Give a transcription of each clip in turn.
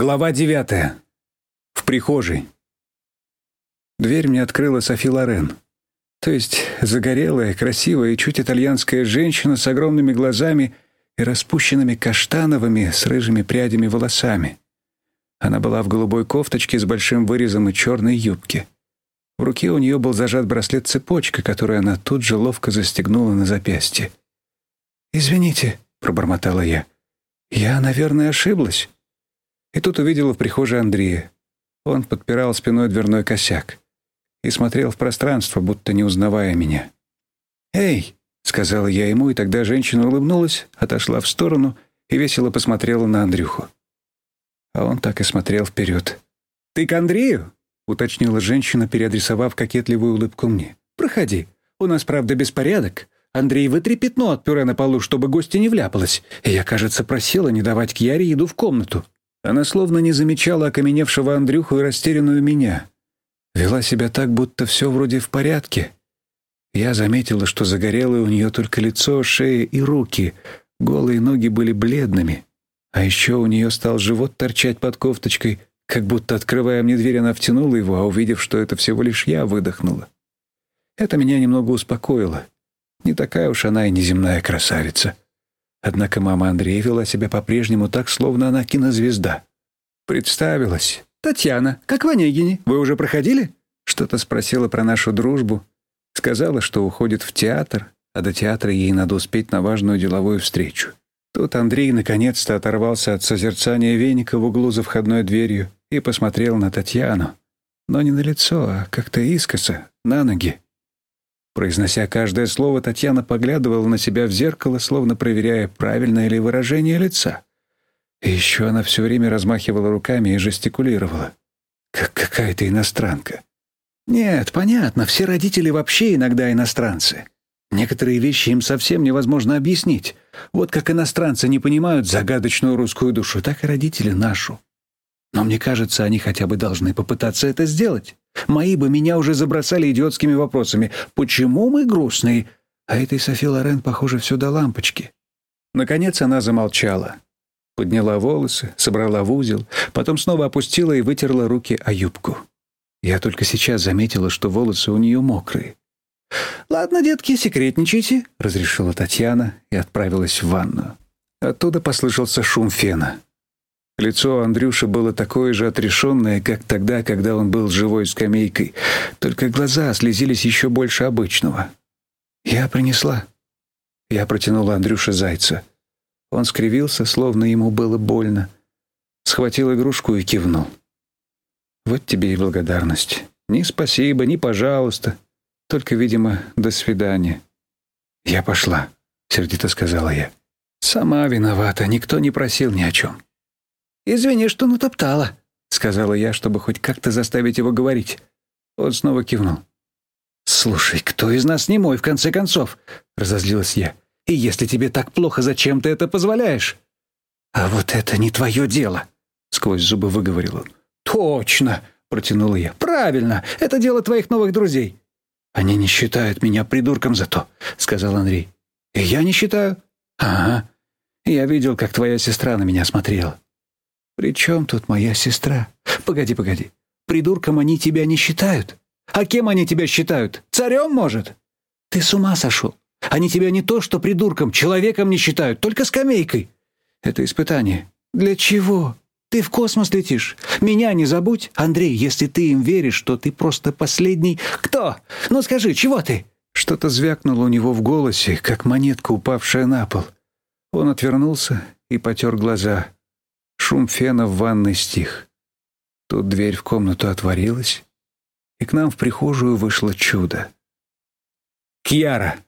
Глава девятая. В прихожей. Дверь мне открыла Софи Лорен. То есть загорелая, красивая и чуть итальянская женщина с огромными глазами и распущенными каштановыми с рыжими прядями волосами. Она была в голубой кофточке с большим вырезом и черной юбке. В руке у нее был зажат браслет-цепочка, которую она тут же ловко застегнула на запястье. «Извините», — пробормотала я. «Я, наверное, ошиблась». И тут увидела в прихожей Андрея. Он подпирал спиной дверной косяк и смотрел в пространство, будто не узнавая меня. «Эй!» — сказала я ему, и тогда женщина улыбнулась, отошла в сторону и весело посмотрела на Андрюху. А он так и смотрел вперед. «Ты к Андрею?» — уточнила женщина, переадресовав кокетливую улыбку мне. «Проходи. У нас, правда, беспорядок. Андрей, вытри пятно от пюре на полу, чтобы гости не вляпалось. И я, кажется, просила не давать Кьяре еду в комнату». Она словно не замечала окаменевшего Андрюху и растерянную меня. Вела себя так, будто все вроде в порядке. Я заметила, что загорелое у нее только лицо, шея и руки. Голые ноги были бледными. А еще у нее стал живот торчать под кофточкой, как будто, открывая мне дверь, она втянула его, а увидев, что это всего лишь я, выдохнула. Это меня немного успокоило. Не такая уж она и неземная красавица. Однако мама Андрея вела себя по-прежнему так, словно она кинозвезда. Представилась. «Татьяна, как в Онегине? Вы уже проходили?» Что-то спросила про нашу дружбу. Сказала, что уходит в театр, а до театра ей надо успеть на важную деловую встречу. Тут Андрей наконец-то оторвался от созерцания веника в углу за входной дверью и посмотрел на Татьяну. Но не на лицо, а как-то искоса, на ноги. Произнося каждое слово, Татьяна поглядывала на себя в зеркало, словно проверяя, правильное ли выражение лица. И еще она все время размахивала руками и жестикулировала. Как какая-то иностранка. Нет, понятно, все родители вообще иногда иностранцы. Некоторые вещи им совсем невозможно объяснить. Вот как иностранцы не понимают загадочную русскую душу, так и родители нашу. Но мне кажется, они хотя бы должны попытаться это сделать. Мои бы меня уже забросали идиотскими вопросами. Почему мы грустные? А этой Софи Лорен, похоже, все до лампочки. Наконец она замолчала. Подняла волосы, собрала в узел, потом снова опустила и вытерла руки о юбку. Я только сейчас заметила, что волосы у нее мокрые. «Ладно, детки, секретничайте», — разрешила Татьяна и отправилась в ванную. Оттуда послышался шум фена. Лицо Андрюши было такое же отрешенное, как тогда, когда он был живой скамейкой, только глаза слезились еще больше обычного. «Я принесла». Я протянула Андрюше зайца. Он скривился, словно ему было больно. Схватил игрушку и кивнул. «Вот тебе и благодарность. Ни спасибо, ни пожалуйста. Только, видимо, до свидания». «Я пошла», — сердито сказала я. «Сама виновата, никто не просил ни о чем». «Извини, что натоптала», — сказала я, чтобы хоть как-то заставить его говорить. Он снова кивнул. «Слушай, кто из нас не мой, в конце концов?» — разозлилась я. «И если тебе так плохо, зачем ты это позволяешь?» «А вот это не твое дело», — сквозь зубы выговорил он. «Точно!» — протянула я. «Правильно! Это дело твоих новых друзей!» «Они не считают меня придурком за то», — сказал Андрей. «И я не считаю?» «Ага. Я видел, как твоя сестра на меня смотрела. «При чем тут моя сестра? Погоди, погоди. Придурком они тебя не считают. А кем они тебя считают? Царем, может? Ты с ума сошел. Они тебя не то что придурком, человеком не считают, только скамейкой. Это испытание. Для чего? Ты в космос летишь. Меня не забудь. Андрей, если ты им веришь, то ты просто последний... Кто? Ну скажи, чего ты?» Что-то звякнуло у него в голосе, как монетка, упавшая на пол. Он отвернулся и потер глаза. Шум фена в ванной стих. Тут дверь в комнату отворилась, и к нам в прихожую вышло чудо. Кьяра.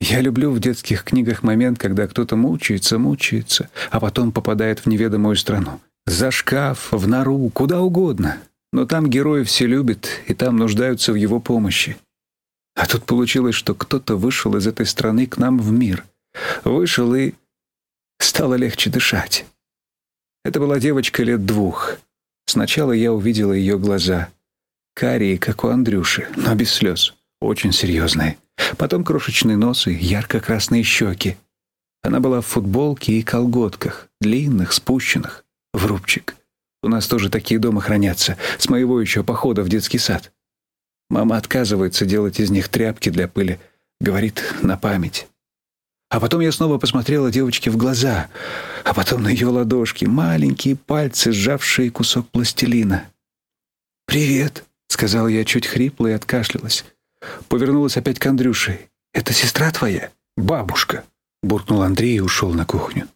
Я люблю в детских книгах момент, когда кто-то мучается, мучается, а потом попадает в неведомую страну. За шкаф, в нору, куда угодно. Но там герои все любят, и там нуждаются в его помощи. А тут получилось, что кто-то вышел из этой страны к нам в мир. Вышел, и стало легче дышать. Это была девочка лет двух. Сначала я увидела ее глаза. Карие, как у Андрюши, но без слез. Очень серьезные. Потом крошечный нос и ярко-красные щеки. Она была в футболке и колготках, длинных, спущенных. в рубчик. У нас тоже такие дома хранятся, с моего еще похода в детский сад. Мама отказывается делать из них тряпки для пыли, говорит на память. А потом я снова посмотрела девочке в глаза, а потом на ее ладошки, маленькие пальцы, сжавшие кусок пластилина. «Привет», — сказала я чуть хрипло и откашлялась. Повернулась опять к Андрюше. «Это сестра твоя?» «Бабушка», — буркнул Андрей и ушел на кухню.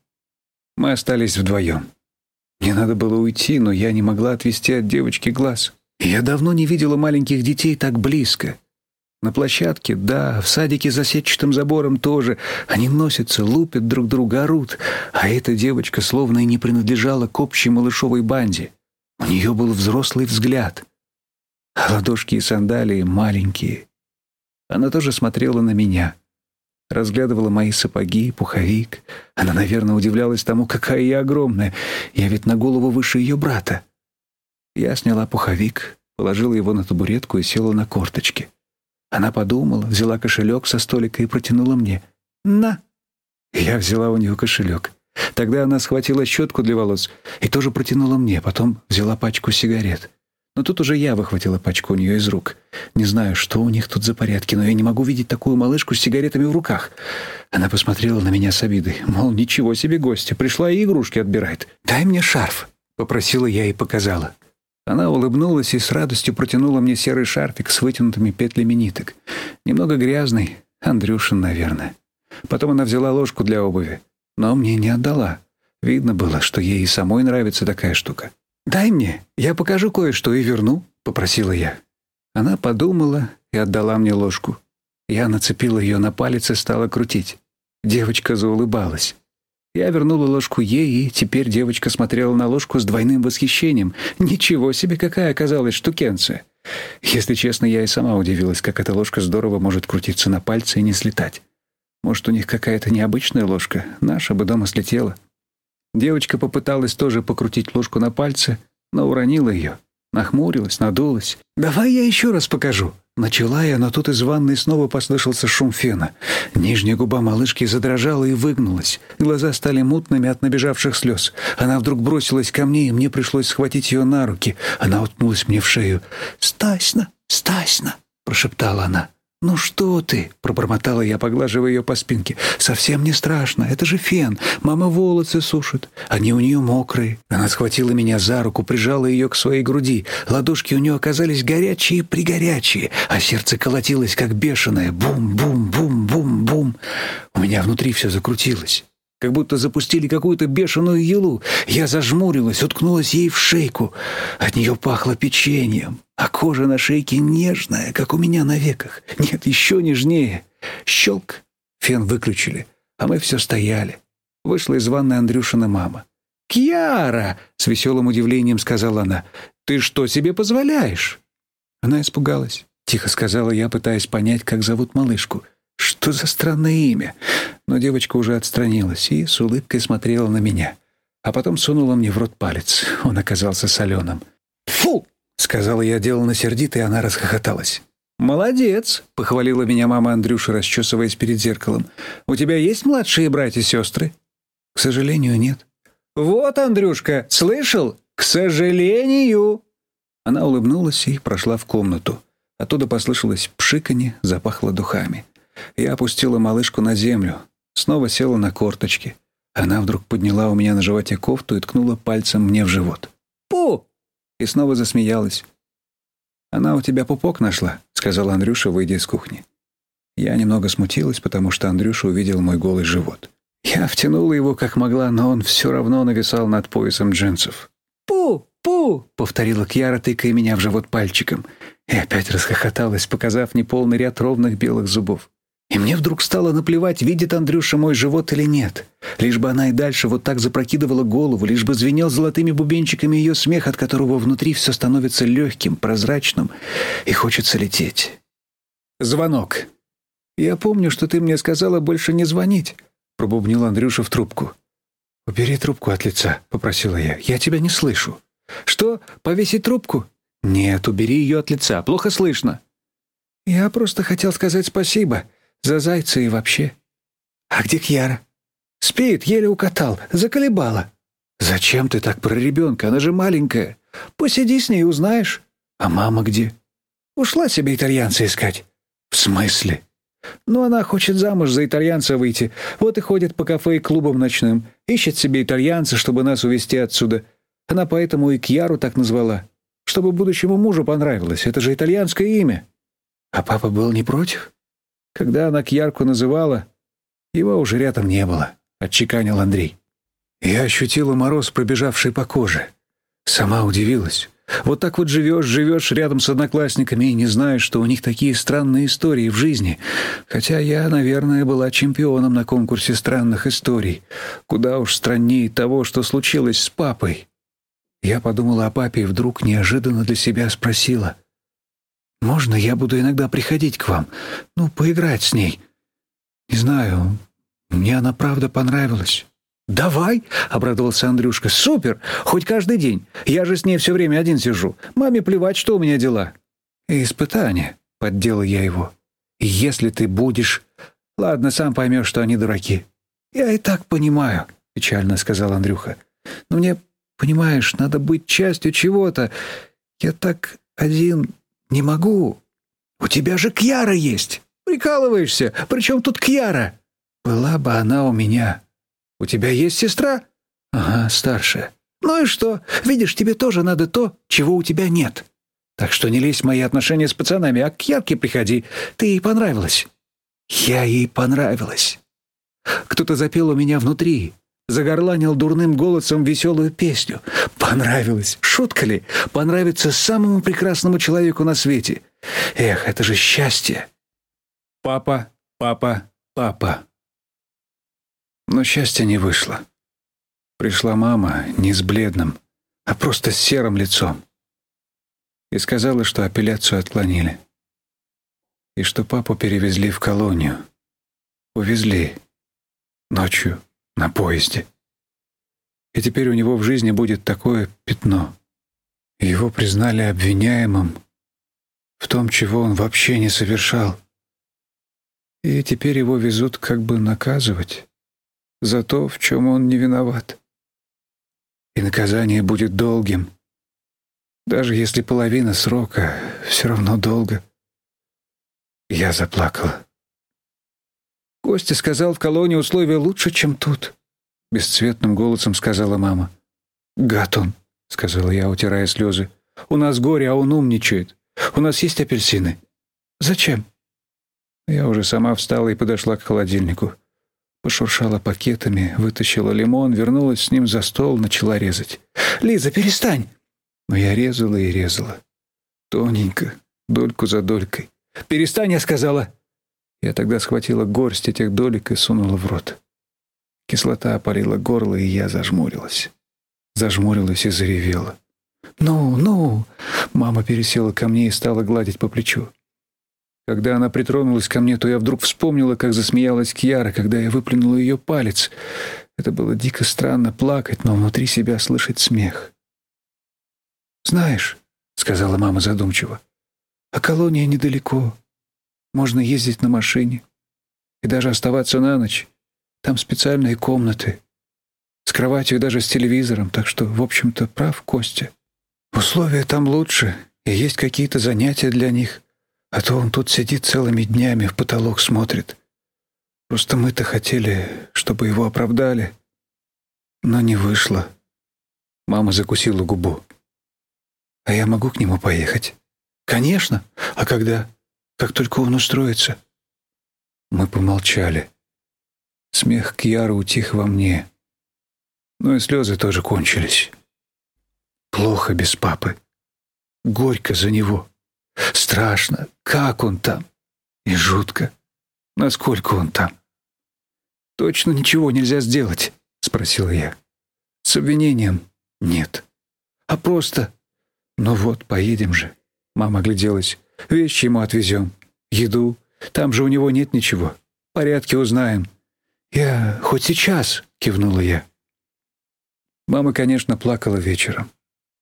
Мы остались вдвоем. Мне надо было уйти, но я не могла отвести от девочки глаз. Я давно не видела маленьких детей так близко. На площадке, да, в садике за сетчатым забором тоже. Они носятся, лупят друг друга, орут. А эта девочка словно и не принадлежала к общей малышовой банде. У нее был взрослый взгляд. А ладошки и сандалии маленькие. Она тоже смотрела на меня. Разглядывала мои сапоги, пуховик. Она, наверное, удивлялась тому, какая я огромная. Я ведь на голову выше ее брата. Я сняла пуховик, положила его на табуретку и села на корточки. Она подумала, взяла кошелек со столика и протянула мне. «На!» Я взяла у нее кошелек. Тогда она схватила щетку для волос и тоже протянула мне, потом взяла пачку сигарет. Но тут уже я выхватила пачку у нее из рук. Не знаю, что у них тут за порядки, но я не могу видеть такую малышку с сигаретами в руках. Она посмотрела на меня с обидой. Мол, ничего себе гостья, пришла и игрушки отбирает. «Дай мне шарф», — попросила я и показала. Она улыбнулась и с радостью протянула мне серый шарфик с вытянутыми петлями ниток. Немного грязный, Андрюшин, наверное. Потом она взяла ложку для обуви, но мне не отдала. Видно было, что ей и самой нравится такая штука. «Дай мне, я покажу кое-что и верну», — попросила я. Она подумала и отдала мне ложку. Я нацепила ее на палец и стала крутить. Девочка заулыбалась. Я вернула ложку ей, и теперь девочка смотрела на ложку с двойным восхищением. Ничего себе, какая оказалась штукенция! Если честно, я и сама удивилась, как эта ложка здорово может крутиться на пальце и не слетать. Может, у них какая-то необычная ложка? Наша бы дома слетела. Девочка попыталась тоже покрутить ложку на пальце, но уронила ее. Нахмурилась, надулась. «Давай я еще раз покажу». Начала я, но тут из ванной снова послышался шум фена. Нижняя губа малышки задрожала и выгнулась. Глаза стали мутными от набежавших слез. Она вдруг бросилась ко мне, и мне пришлось схватить ее на руки. Она уткнулась мне в шею. «Стасьна, Стасьна!» — прошептала она. «Ну что ты?» — пробормотала я, поглаживая ее по спинке. «Совсем не страшно. Это же фен. Мама волосы сушит. Они у нее мокрые». Она схватила меня за руку, прижала ее к своей груди. Ладошки у нее оказались горячие-пригорячие, а сердце колотилось, как бешеное. Бум-бум-бум-бум-бум. У меня внутри все закрутилось как будто запустили какую-то бешеную елу. Я зажмурилась, уткнулась ей в шейку. От нее пахло печеньем, а кожа на шейке нежная, как у меня на веках. Нет, еще нежнее. Щелк. Фен выключили, а мы все стояли. Вышла из ванной Андрюшина мама. «Кьяра!» — с веселым удивлением сказала она. «Ты что себе позволяешь?» Она испугалась. Тихо сказала я, пытаясь понять, как зовут малышку. Что за странное имя? Но девочка уже отстранилась и с улыбкой смотрела на меня. А потом сунула мне в рот палец. Он оказался соленым. «Фу!» — сказала я деланно сердито, и она расхохоталась. «Молодец!» — похвалила меня мама Андрюша, расчесываясь перед зеркалом. «У тебя есть младшие братья и сестры?» «К сожалению, нет». «Вот, Андрюшка, слышал? К сожалению!» Она улыбнулась и прошла в комнату. Оттуда послышалось пшиканье, запахло духами. Я опустила малышку на землю, снова села на корточки. Она вдруг подняла у меня на животе кофту и ткнула пальцем мне в живот. «Пу!» И снова засмеялась. «Она у тебя пупок нашла», — сказал Андрюша, выйдя из кухни. Я немного смутилась, потому что Андрюша увидел мой голый живот. Я втянула его как могла, но он все равно нависал над поясом джинсов. «Пу! Пу!» — повторила Кьяра, тыкая меня в живот пальчиком. И опять расхохоталась, показав неполный ряд ровных белых зубов. И мне вдруг стало наплевать, видит Андрюша мой живот или нет. Лишь бы она и дальше вот так запрокидывала голову, лишь бы звенел золотыми бубенчиками ее смех, от которого внутри все становится легким, прозрачным, и хочется лететь. Звонок. «Я помню, что ты мне сказала больше не звонить», — пробубнил Андрюша в трубку. «Убери трубку от лица», — попросила я. «Я тебя не слышу». «Что, повесить трубку?» «Нет, убери ее от лица. Плохо слышно». «Я просто хотел сказать спасибо», за зайца и вообще. А где Кьяра? Спит, еле укатал, заколебала. «Зачем ты так про ребенка? Она же маленькая. Посиди с ней, узнаешь. А мама где?» «Ушла себе итальянца искать». «В смысле?» «Ну, она хочет замуж за итальянца выйти. Вот и ходит по кафе и клубам ночным. Ищет себе итальянца, чтобы нас увезти отсюда. Она поэтому и Кьяру так назвала. Чтобы будущему мужу понравилось. Это же итальянское имя». А папа был не против? Когда она Кьярку называла, его уже рядом не было, — отчеканил Андрей. Я ощутила мороз, пробежавший по коже. Сама удивилась. Вот так вот живешь, живешь рядом с одноклассниками и не знаешь, что у них такие странные истории в жизни. Хотя я, наверное, была чемпионом на конкурсе странных историй. Куда уж страннее того, что случилось с папой. Я подумала о папе и вдруг неожиданно для себя спросила. «Можно я буду иногда приходить к вам? Ну, поиграть с ней? Не знаю, мне она правда понравилась». «Давай!» — обрадовался Андрюшка. «Супер! Хоть каждый день. Я же с ней все время один сижу. Маме плевать, что у меня дела». «Испытание», — подделал я его. «Если ты будешь...» «Ладно, сам поймешь, что они дураки». «Я и так понимаю», — печально сказал Андрюха. «Но мне, понимаешь, надо быть частью чего-то. Я так один не могу. У тебя же Кьяра есть. Прикалываешься? Причем тут Кьяра?» «Была бы она у меня», у тебя есть сестра? Ага, старшая. Ну и что? Видишь, тебе тоже надо то, чего у тебя нет. Так что не лезь в мои отношения с пацанами, а к Ярке приходи. Ты ей понравилась. Я ей понравилась. Кто-то запел у меня внутри, загорланил дурным голосом веселую песню. Понравилось. Шутка ли? Понравится самому прекрасному человеку на свете. Эх, это же счастье. Папа, папа, папа. Но счастья не вышло. Пришла мама не с бледным, а просто с серым лицом. И сказала, что апелляцию отклонили. И что папу перевезли в колонию. Увезли. Ночью на поезде. И теперь у него в жизни будет такое пятно. Его признали обвиняемым в том, чего он вообще не совершал. И теперь его везут как бы наказывать за то, в чем он не виноват. И наказание будет долгим. Даже если половина срока, все равно долго. Я заплакала. Костя сказал, в колонии условия лучше, чем тут. Бесцветным голосом сказала мама. «Гад он», — сказала я, утирая слезы. «У нас горе, а он умничает. У нас есть апельсины». «Зачем?» Я уже сама встала и подошла к холодильнику. Пошуршала пакетами, вытащила лимон, вернулась с ним за стол, начала резать. «Лиза, перестань!» Но я резала и резала. Тоненько, дольку за долькой. «Перестань!» — я сказала. Я тогда схватила горсть этих долек и сунула в рот. Кислота опалила горло, и я зажмурилась. Зажмурилась и заревела. «Ну, ну!» Мама пересела ко мне и стала гладить по плечу. Когда она притронулась ко мне, то я вдруг вспомнила, как засмеялась Кьяра, когда я выплюнула ее палец. Это было дико странно плакать, но внутри себя слышать смех. «Знаешь», — сказала мама задумчиво, — «а колония недалеко. Можно ездить на машине и даже оставаться на ночь. Там специальные комнаты, с кроватью и даже с телевизором, так что, в общем-то, прав Костя. Условия там лучше, и есть какие-то занятия для них». А то он тут сидит целыми днями, в потолок смотрит. Просто мы-то хотели, чтобы его оправдали. Но не вышло. Мама закусила губу. А я могу к нему поехать? Конечно. А когда? Как только он устроится. Мы помолчали. Смех Кьяры утих во мне. Но и слезы тоже кончились. Плохо без папы. Горько за него. Страшно, как он там. И жутко, насколько он там. «Точно ничего нельзя сделать?» — спросила я. «С обвинением нет. А просто... Ну вот, поедем же». Мама огляделась. «Вещи ему отвезем. Еду. Там же у него нет ничего. Порядки узнаем». «Я хоть сейчас», — кивнула я. Мама, конечно, плакала вечером.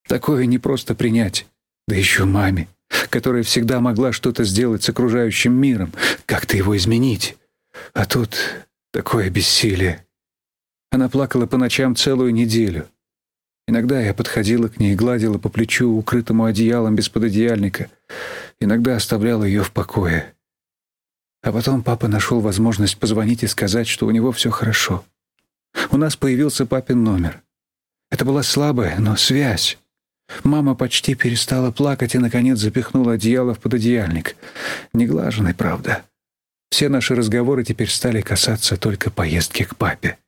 Такое не просто принять. Да еще маме которая всегда могла что-то сделать с окружающим миром, как-то его изменить. А тут такое бессилие. Она плакала по ночам целую неделю. Иногда я подходила к ней, гладила по плечу, укрытому одеялом без пододеяльника. Иногда оставляла ее в покое. А потом папа нашел возможность позвонить и сказать, что у него все хорошо. У нас появился папин номер. Это была слабая, но связь. Мама почти перестала плакать и, наконец, запихнула одеяло в пододеяльник. Неглаженный, правда. Все наши разговоры теперь стали касаться только поездки к папе.